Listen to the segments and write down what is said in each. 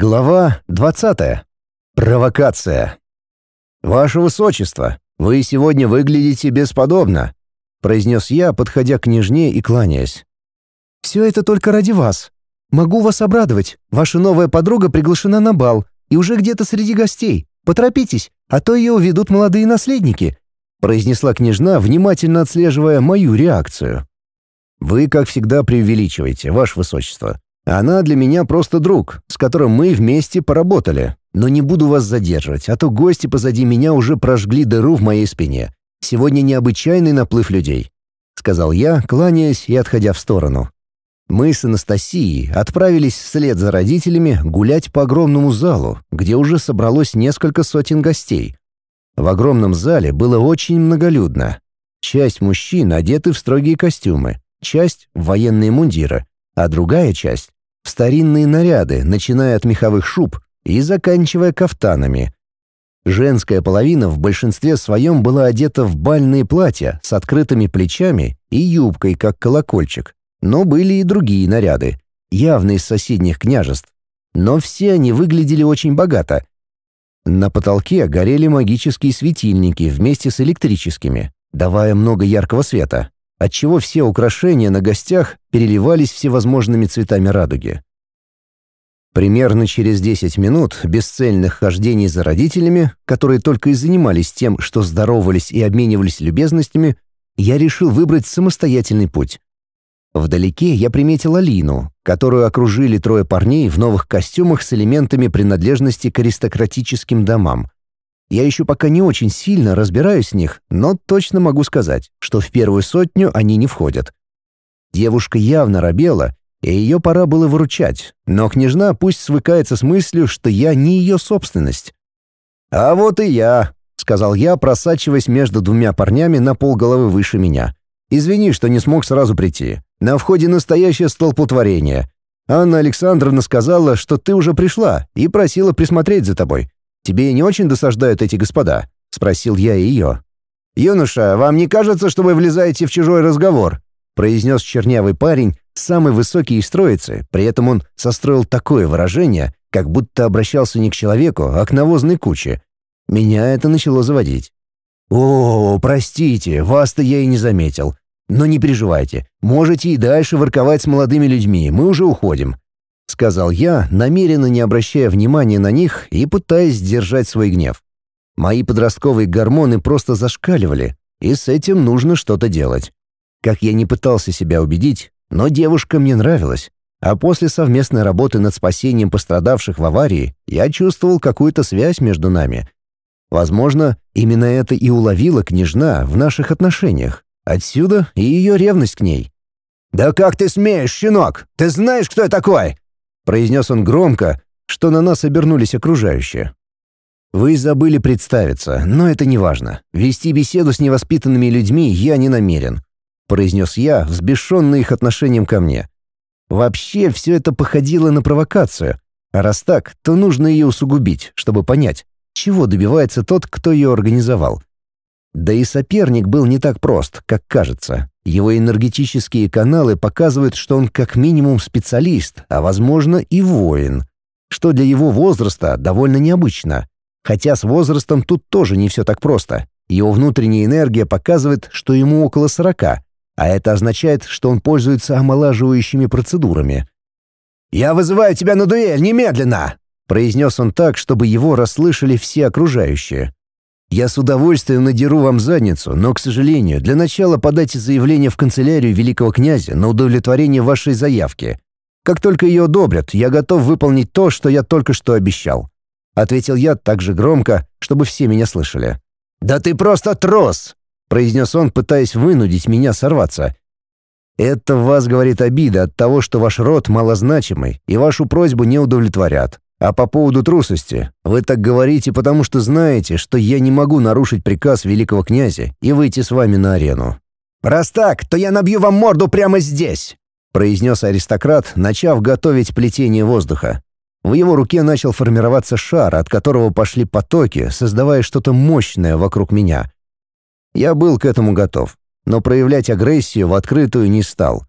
Глава 20. Провокация. «Ваше Высочество, вы сегодня выглядите бесподобно», — произнес я, подходя к княжне и кланяясь. «Все это только ради вас. Могу вас обрадовать. Ваша новая подруга приглашена на бал и уже где-то среди гостей. Поторопитесь, а то ее уведут молодые наследники», — произнесла княжна, внимательно отслеживая мою реакцию. «Вы, как всегда, преувеличиваете, Ваше Высочество. Она для меня просто друг, с которым мы вместе поработали. Но не буду вас задерживать, а то гости позади меня уже прожгли дыру в моей спине. Сегодня необычайный наплыв людей», — сказал я, кланяясь и отходя в сторону. Мы с Анастасией отправились вслед за родителями гулять по огромному залу, где уже собралось несколько сотен гостей. В огромном зале было очень многолюдно. Часть мужчин одеты в строгие костюмы, часть — в военные мундиры, а другая часть — старинные наряды, начиная от меховых шуб и заканчивая кафтанами. Женская половина в большинстве своем была одета в бальные платья с открытыми плечами и юбкой, как колокольчик. Но были и другие наряды, явно из соседних княжеств. Но все они выглядели очень богато. На потолке горели магические светильники вместе с электрическими, давая много яркого света, отчего все украшения на гостях переливались всевозможными цветами радуги. Примерно через 10 минут бесцельных хождений за родителями, которые только и занимались тем, что здоровались и обменивались любезностями, я решил выбрать самостоятельный путь. Вдалеке я приметил Алину, которую окружили трое парней в новых костюмах с элементами принадлежности к аристократическим домам. Я еще пока не очень сильно разбираюсь в них, но точно могу сказать, что в первую сотню они не входят. Девушка явно робела, и ее пора было выручать, но княжна пусть свыкается с мыслью, что я не ее собственность. «А вот и я», — сказал я, просачиваясь между двумя парнями на полголовы выше меня. «Извини, что не смог сразу прийти. На входе настоящее столпотворение. Анна Александровна сказала, что ты уже пришла и просила присмотреть за тобой. Тебе не очень досаждают эти господа?» — спросил я ее. «Юноша, вам не кажется, что вы влезаете в чужой разговор?» — произнес чернявый парень, самый высокий из троицы, при этом он состроил такое выражение, как будто обращался не к человеку, а к навозной куче. Меня это начало заводить. «О, простите, вас-то я и не заметил. Но не переживайте, можете и дальше ворковать с молодыми людьми, мы уже уходим», — сказал я, намеренно не обращая внимания на них и пытаясь сдержать свой гнев. Мои подростковые гормоны просто зашкаливали, и с этим нужно что-то делать. Как я не пытался себя убедить, но девушка мне нравилась, а после совместной работы над спасением пострадавших в аварии я чувствовал какую-то связь между нами. Возможно, именно это и уловила княжна в наших отношениях. Отсюда и ее ревность к ней. «Да как ты смеешь, щенок? Ты знаешь, кто я такой?» Произнес он громко, что на нас обернулись окружающие. «Вы забыли представиться, но это не важно. Вести беседу с невоспитанными людьми я не намерен», произнес я, взбешенный их отношением ко мне. Вообще все это походило на провокацию, а раз так, то нужно ее усугубить, чтобы понять, чего добивается тот, кто ее организовал. Да и соперник был не так прост, как кажется. Его энергетические каналы показывают, что он как минимум специалист, а возможно и воин. Что для его возраста довольно необычно. Хотя с возрастом тут тоже не все так просто. Его внутренняя энергия показывает, что ему около 40, а это означает, что он пользуется омолаживающими процедурами. «Я вызываю тебя на дуэль немедленно!» произнес он так, чтобы его расслышали все окружающие. Я с удовольствием надеру вам задницу, но, к сожалению, для начала подайте заявление в канцелярию великого князя на удовлетворение вашей заявки. Как только ее одобрят, я готов выполнить то, что я только что обещал», — ответил я так же громко, чтобы все меня слышали. «Да ты просто трос!» — произнес он, пытаясь вынудить меня сорваться. «Это вас говорит обида от того, что ваш род малозначимый, и вашу просьбу не удовлетворят. А по поводу трусости, вы так говорите, потому что знаете, что я не могу нарушить приказ великого князя и выйти с вами на арену. Раз так, то я набью вам морду прямо здесь, произнес аристократ, начав готовить плетение воздуха. В его руке начал формироваться шар, от которого пошли потоки, создавая что-то мощное вокруг меня. Я был к этому готов, но проявлять агрессию в открытую не стал.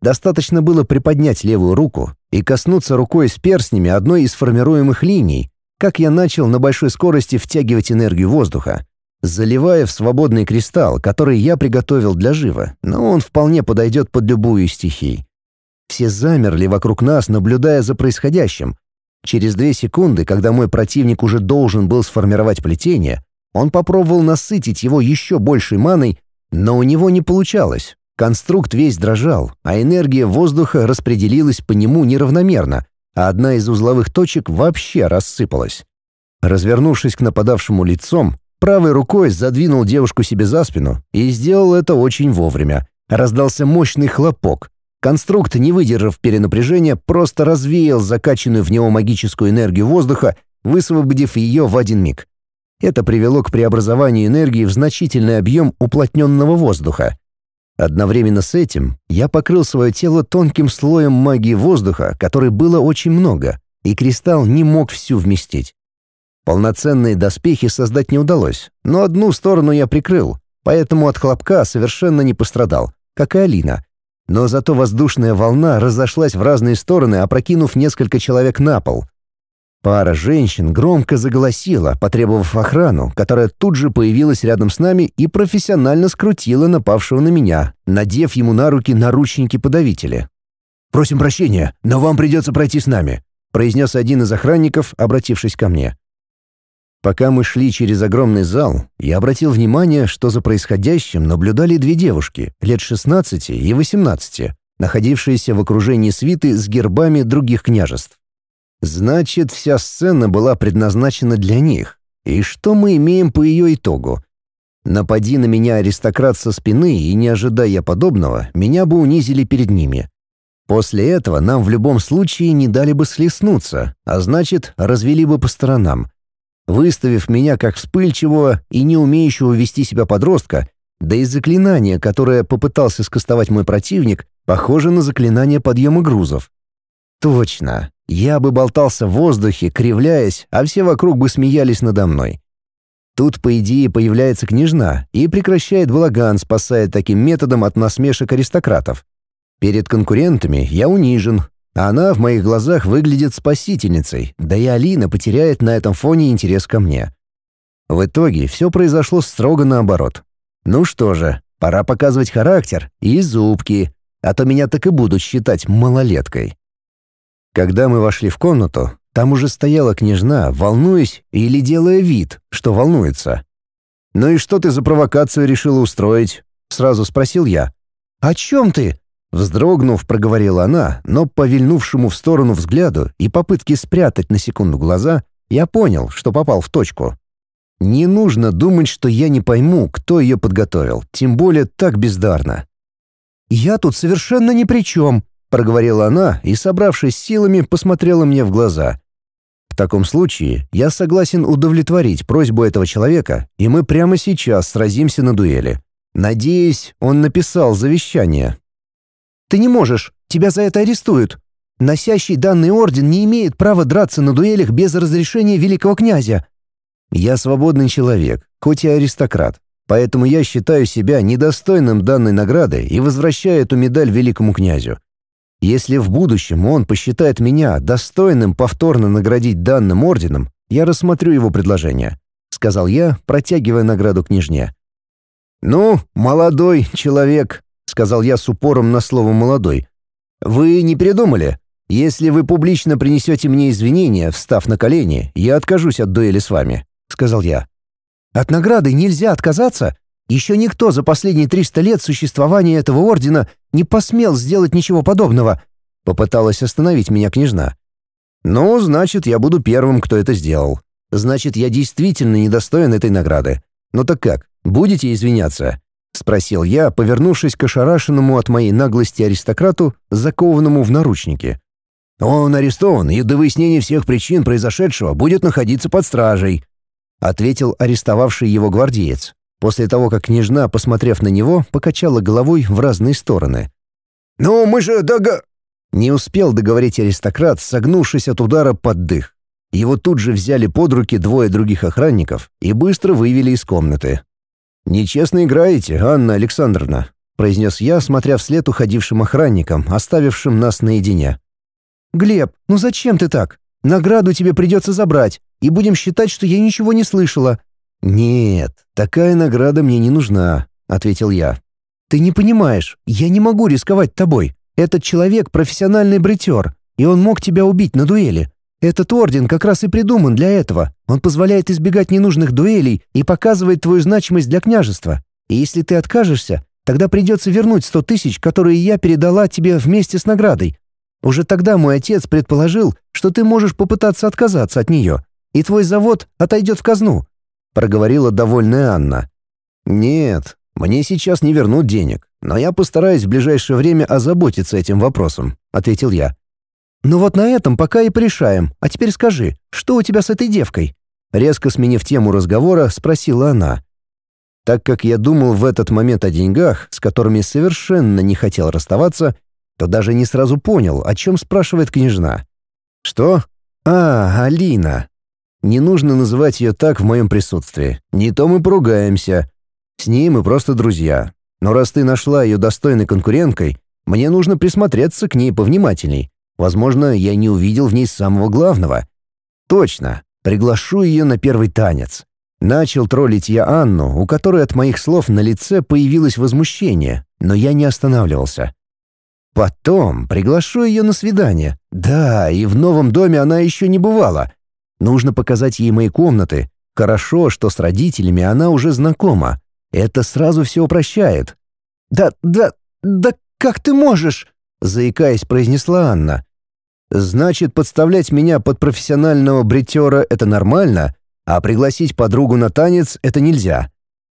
Достаточно было приподнять левую руку и коснуться рукой с перстнями одной из формируемых линий, как я начал на большой скорости втягивать энергию воздуха, заливая в свободный кристалл, который я приготовил для жива, но он вполне подойдет под любую из стихий. Все замерли вокруг нас, наблюдая за происходящим. Через две секунды, когда мой противник уже должен был сформировать плетение, он попробовал насытить его еще большей маной, но у него не получалось. Конструкт весь дрожал, а энергия воздуха распределилась по нему неравномерно, а одна из узловых точек вообще рассыпалась. Развернувшись к нападавшему лицом, правой рукой задвинул девушку себе за спину и сделал это очень вовремя. Раздался мощный хлопок. Конструкт, не выдержав перенапряжения, просто развеял закачанную в него магическую энергию воздуха, высвободив ее в один миг. Это привело к преобразованию энергии в значительный объем уплотненного воздуха. Одновременно с этим я покрыл свое тело тонким слоем магии воздуха, которой было очень много, и кристалл не мог всю вместить. Полноценные доспехи создать не удалось, но одну сторону я прикрыл, поэтому от хлопка совершенно не пострадал, как и Алина. Но зато воздушная волна разошлась в разные стороны, опрокинув несколько человек на пол — Пара женщин громко заголосила, потребовав охрану, которая тут же появилась рядом с нами и профессионально скрутила напавшего на меня, надев ему на руки наручники-подавители. «Просим прощения, но вам придется пройти с нами», произнес один из охранников, обратившись ко мне. Пока мы шли через огромный зал, я обратил внимание, что за происходящим наблюдали две девушки, лет 16 и 18, находившиеся в окружении свиты с гербами других княжеств. Значит, вся сцена была предназначена для них. И что мы имеем по ее итогу? Напади на меня аристократ со спины, и не ожидая подобного, меня бы унизили перед ними. После этого нам в любом случае не дали бы слеснуться, а значит, развели бы по сторонам. Выставив меня как вспыльчивого и не умеющего вести себя подростка, да и заклинание, которое попытался скостовать мой противник, похоже на заклинание подъема грузов. Точно, я бы болтался в воздухе, кривляясь, а все вокруг бы смеялись надо мной. Тут, по идее, появляется княжна и прекращает балаган, спасая таким методом от насмешек аристократов. Перед конкурентами я унижен, а она в моих глазах выглядит спасительницей, да и Алина потеряет на этом фоне интерес ко мне. В итоге все произошло строго наоборот. Ну что же, пора показывать характер и зубки, а то меня так и будут считать малолеткой. Когда мы вошли в комнату, там уже стояла княжна, волнуясь или делая вид, что волнуется. «Ну и что ты за провокацию решила устроить?» — сразу спросил я. «О чем ты?» Вздрогнув, проговорила она, но по в сторону взгляду и попытке спрятать на секунду глаза, я понял, что попал в точку. Не нужно думать, что я не пойму, кто ее подготовил, тем более так бездарно. «Я тут совершенно ни при чем», — проговорила она и, собравшись силами, посмотрела мне в глаза. «В таком случае я согласен удовлетворить просьбу этого человека, и мы прямо сейчас сразимся на дуэли. Надеюсь, он написал завещание». «Ты не можешь, тебя за это арестуют. Носящий данный орден не имеет права драться на дуэлях без разрешения великого князя». «Я свободный человек, хоть и аристократ, поэтому я считаю себя недостойным данной награды и возвращаю эту медаль великому князю. Если в будущем он посчитает меня достойным повторно наградить данным орденом, я рассмотрю его предложение», — сказал я, протягивая награду княжне. «Ну, молодой человек», — сказал я с упором на слово «молодой», — «вы не передумали? Если вы публично принесете мне извинения, встав на колени, я откажусь от дуэли с вами», — сказал я. «От награды нельзя отказаться? Еще никто за последние 300 лет существования этого ордена не посмел сделать ничего подобного. Попыталась остановить меня княжна. Ну, значит, я буду первым, кто это сделал. Значит, я действительно недостоин этой награды. Ну так как, будете извиняться? Спросил я, повернувшись к ошарашенному от моей наглости аристократу, закованному в наручники. «Он арестован и до выяснения всех причин произошедшего будет находиться под стражей», ответил арестовавший его гвардеец после того, как княжна, посмотрев на него, покачала головой в разные стороны. «Ну, мы же дога...» Не успел договорить аристократ, согнувшись от удара под дых. Его тут же взяли под руки двое других охранников и быстро вывели из комнаты. «Нечестно играете, Анна Александровна», произнес я, смотря вслед уходившим охранникам, оставившим нас наедине. «Глеб, ну зачем ты так? Награду тебе придется забрать, и будем считать, что я ничего не слышала». «Нет, такая награда мне не нужна», — ответил я. «Ты не понимаешь, я не могу рисковать тобой. Этот человек — профессиональный бритер, и он мог тебя убить на дуэли. Этот орден как раз и придуман для этого. Он позволяет избегать ненужных дуэлей и показывает твою значимость для княжества. И если ты откажешься, тогда придется вернуть сто тысяч, которые я передала тебе вместе с наградой. Уже тогда мой отец предположил, что ты можешь попытаться отказаться от нее, и твой завод отойдет в казну», — проговорила довольная Анна. «Нет, мне сейчас не вернут денег, но я постараюсь в ближайшее время озаботиться этим вопросом», — ответил я. «Ну вот на этом пока и порешаем. А теперь скажи, что у тебя с этой девкой?» Резко сменив тему разговора, спросила она. Так как я думал в этот момент о деньгах, с которыми совершенно не хотел расставаться, то даже не сразу понял, о чем спрашивает княжна. «Что? А, Алина. Не нужно называть ее так в моем присутствии. Не то мы поругаемся. С ней мы просто друзья. Но раз ты нашла ее достойной конкуренткой, мне нужно присмотреться к ней повнимательней. Возможно, я не увидел в ней самого главного. Точно, приглашу ее на первый танец. Начал троллить я Анну, у которой от моих слов на лице появилось возмущение, но я не останавливался. Потом приглашу ее на свидание. Да, и в новом доме она еще не бывала. Нужно показать ей мои комнаты. Хорошо, что с родителями она уже знакома. Это сразу все упрощает. «Да, да, да как ты можешь?» — заикаясь, произнесла Анна. Значит, подставлять меня под профессионального бритера — это нормально, а пригласить подругу на танец — это нельзя.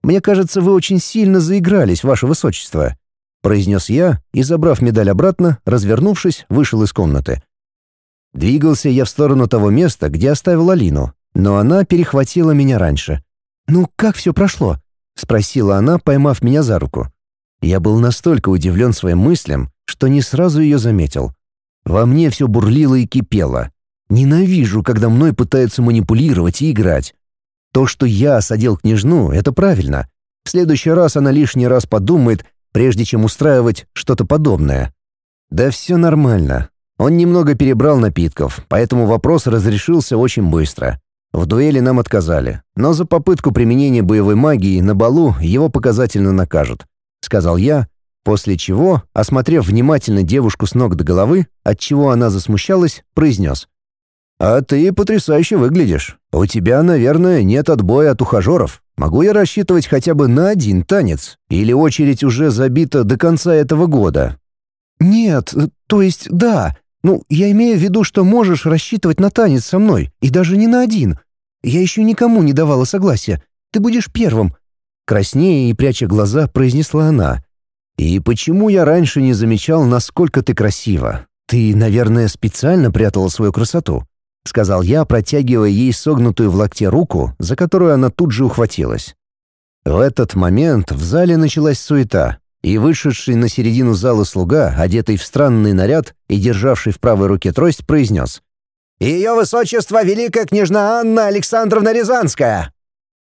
Мне кажется, вы очень сильно заигрались, ваше высочество», — произнес я и, забрав медаль обратно, развернувшись, вышел из комнаты. Двигался я в сторону того места, где оставил Алину, но она перехватила меня раньше. «Ну, как все прошло?» — спросила она, поймав меня за руку. Я был настолько удивлен своим мыслям, что не сразу ее заметил. Во мне все бурлило и кипело. Ненавижу, когда мной пытаются манипулировать и играть. То, что я осадил княжну, это правильно. В следующий раз она лишний раз подумает, прежде чем устраивать что-то подобное. Да все нормально. Он немного перебрал напитков, поэтому вопрос разрешился очень быстро. В дуэли нам отказали, но за попытку применения боевой магии на балу его показательно накажут, сказал я, После чего, осмотрев внимательно девушку с ног до головы, от чего она засмущалась, произнес. «А ты потрясающе выглядишь. У тебя, наверное, нет отбоя от ухажеров. Могу я рассчитывать хотя бы на один танец? Или очередь уже забита до конца этого года?» «Нет, то есть да. Ну, я имею в виду, что можешь рассчитывать на танец со мной, и даже не на один. Я еще никому не давала согласия. Ты будешь первым». Краснее и пряча глаза, произнесла она. И почему я раньше не замечал, насколько ты красива? Ты, наверное, специально прятала свою красоту, сказал я, протягивая ей согнутую в локте руку, за которую она тут же ухватилась. В этот момент в зале началась суета, и вышедший на середину зала слуга, одетый в странный наряд и державший в правой руке трость, произнес «Ее высочество Великая княжна Анна Александровна Рязанская!»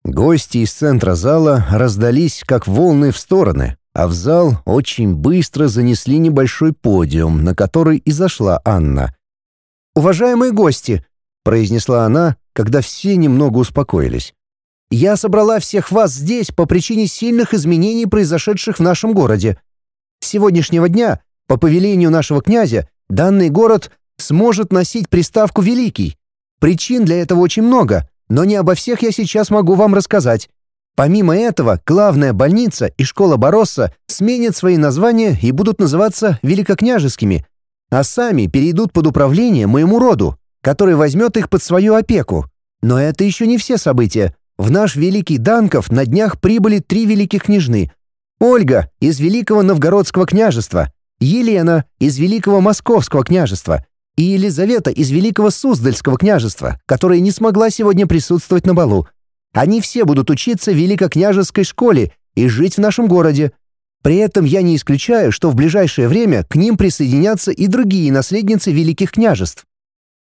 Гости из центра зала раздались, как волны в стороны, а в зал очень быстро занесли небольшой подиум, на который и зашла Анна. «Уважаемые гости!» — произнесла она, когда все немного успокоились. «Я собрала всех вас здесь по причине сильных изменений, произошедших в нашем городе. С сегодняшнего дня, по повелению нашего князя, данный город сможет носить приставку «Великий». Причин для этого очень много, но не обо всех я сейчас могу вам рассказать. Помимо этого, главная больница и школа Боросса сменят свои названия и будут называться великокняжескими, а сами перейдут под управление моему роду, который возьмет их под свою опеку. Но это еще не все события. В наш Великий Данков на днях прибыли три великих княжны. Ольга из Великого Новгородского княжества, Елена из Великого Московского княжества и Елизавета из Великого Суздальского княжества, которая не смогла сегодня присутствовать на балу. Они все будут учиться в Великокняжеской школе и жить в нашем городе. При этом я не исключаю, что в ближайшее время к ним присоединятся и другие наследницы великих княжеств».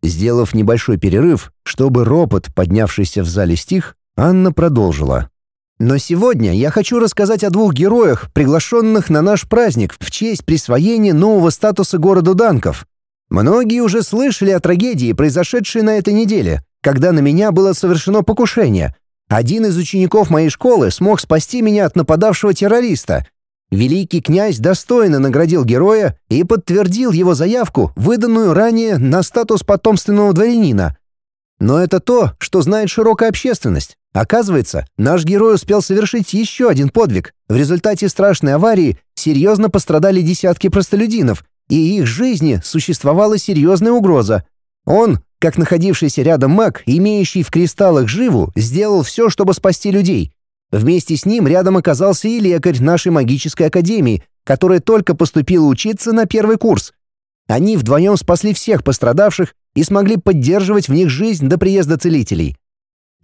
Сделав небольшой перерыв, чтобы ропот, поднявшийся в зале стих, Анна продолжила. Но сегодня я хочу рассказать о двух героях, приглашенных на наш праздник в честь присвоения нового статуса города Данков. Многие уже слышали о трагедии, произошедшей на этой неделе, когда на меня было совершено покушение. Один из учеников моей школы смог спасти меня от нападавшего террориста. Великий князь достойно наградил героя и подтвердил его заявку, выданную ранее на статус потомственного дворянина. Но это то, что знает широкая общественность. Оказывается, наш герой успел совершить еще один подвиг. В результате страшной аварии серьезно пострадали десятки простолюдинов, и их жизни существовала серьезная угроза. Он, как находившийся рядом маг, имеющий в кристаллах живу, сделал все, чтобы спасти людей. Вместе с ним рядом оказался и лекарь нашей магической академии, которая только поступила учиться на первый курс. Они вдвоем спасли всех пострадавших и смогли поддерживать в них жизнь до приезда целителей.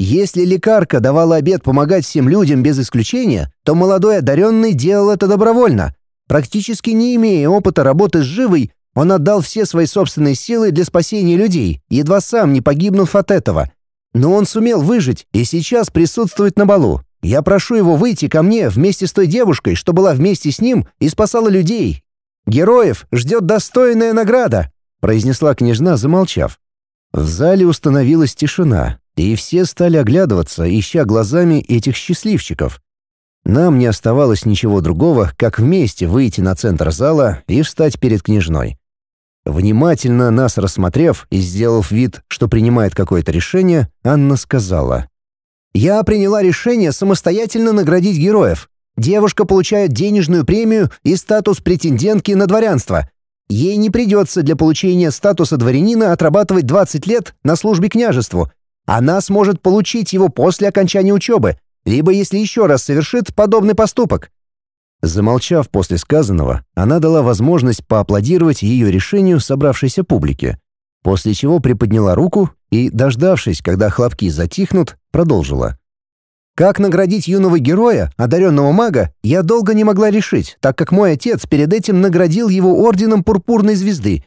Если лекарка давала обет помогать всем людям без исключения, то молодой одаренный делал это добровольно. Практически не имея опыта работы с живой, он отдал все свои собственные силы для спасения людей, едва сам не погибнув от этого. Но он сумел выжить и сейчас присутствует на балу. Я прошу его выйти ко мне вместе с той девушкой, что была вместе с ним и спасала людей. Героев ждет достойная награда», — произнесла княжна, замолчав. В зале установилась тишина, и все стали оглядываться, ища глазами этих счастливчиков. Нам не оставалось ничего другого, как вместе выйти на центр зала и встать перед княжной. Внимательно нас рассмотрев и сделав вид, что принимает какое-то решение, Анна сказала. «Я приняла решение самостоятельно наградить героев. Девушка получает денежную премию и статус претендентки на дворянство. Ей не придется для получения статуса дворянина отрабатывать 20 лет на службе княжеству, она сможет получить его после окончания учебы, либо если еще раз совершит подобный поступок. Замолчав после сказанного, она дала возможность поаплодировать ее решению собравшейся публике, после чего приподняла руку и, дождавшись, когда хлопки затихнут, продолжила. Как наградить юного героя, одаренного мага, я долго не могла решить, так как мой отец перед этим наградил его орденом Пурпурной Звезды.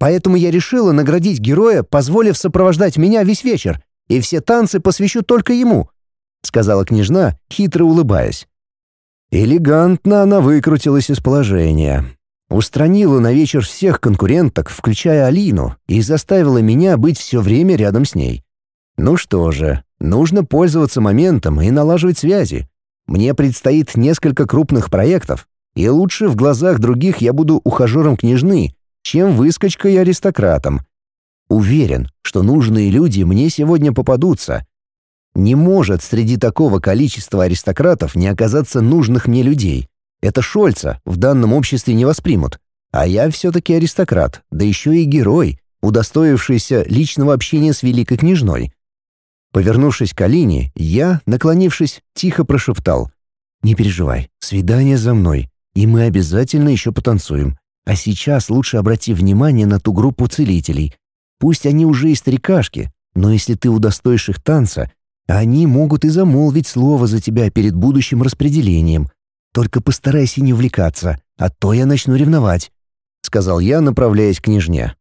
Поэтому я решила наградить героя, позволив сопровождать меня весь вечер, и все танцы посвящу только ему», — сказала княжна, хитро улыбаясь. Элегантно она выкрутилась из положения. Устранила на вечер всех конкуренток, включая Алину, и заставила меня быть все время рядом с ней. Ну что же, нужно пользоваться моментом и налаживать связи. Мне предстоит несколько крупных проектов, и лучше в глазах других я буду ухажером княжны, чем выскочкой и аристократом. Уверен, что нужные люди мне сегодня попадутся. Не может среди такого количества аристократов не оказаться нужных мне людей. Это Шольца в данном обществе не воспримут. А я все-таки аристократ, да еще и герой, удостоившийся личного общения с великой княжной. Повернувшись к Алине, я, наклонившись, тихо прошептал. «Не переживай, свидание за мной, и мы обязательно еще потанцуем. А сейчас лучше обрати внимание на ту группу целителей, Пусть они уже и старикашки, но если ты удостоишь их танца, они могут и замолвить слово за тебя перед будущим распределением. Только постарайся не увлекаться, а то я начну ревновать», — сказал я, направляясь к княжне.